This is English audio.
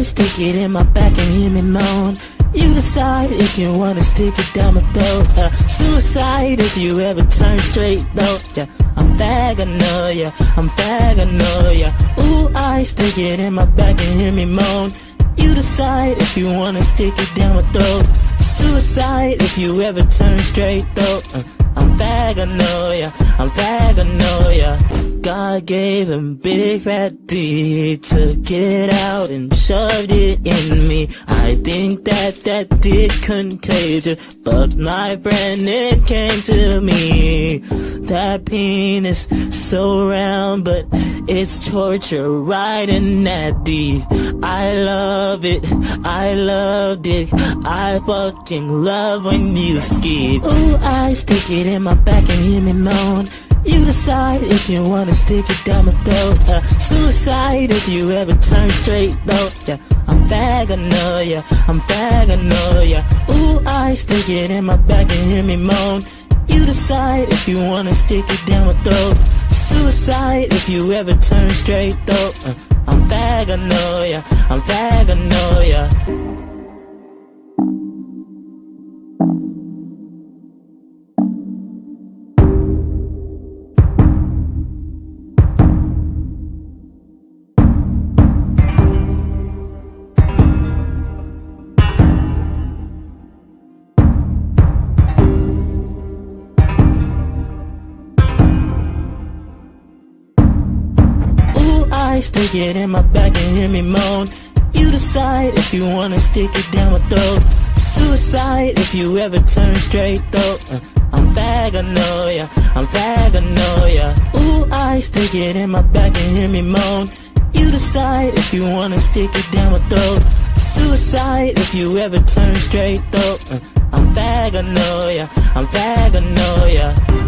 stick it in my back and hear me moan. You decide if you wanna stick it down my throat. Uh, suicide if you ever turn straight though. Yeah, I'm paranoia, I'm paranoia. Ooh, I stick it in my back and hear me moan. You decide if you wanna stick it down my throat. Suicide if you ever turn straight though. Uh, I'm paranoia, I'm paranoia. God gave him big fat D, took it out and shoved it in me. I think that that did contagious, but my friend it came to me. That penis so round, but it's torture riding that I love it, I loved it, I fucking love when you ski. Ooh, I stick it in my back and hear me moan. You decide if you wanna stick it down my throat. Uh, suicide if you ever turn straight though. Yeah, I'm paranoia, I'm paranoia. Ooh, I stick it in my back and hear me moan. You decide if you wanna stick it down my throat. Suicide if you ever turn straight though. Uh, I'm paranoia, I'm paranoia. Ooh, I stick it in my back and hear me moan. You decide if you wanna stick it down my throat. Suicide if you ever turn straight though. Uh, I'm paranoia, I'm paranoia. Ooh, I stick it in my back and hear me moan. You decide if you wanna stick it down my throat. Suicide if you ever turn straight though. Uh, I'm paranoia, I'm paranoia.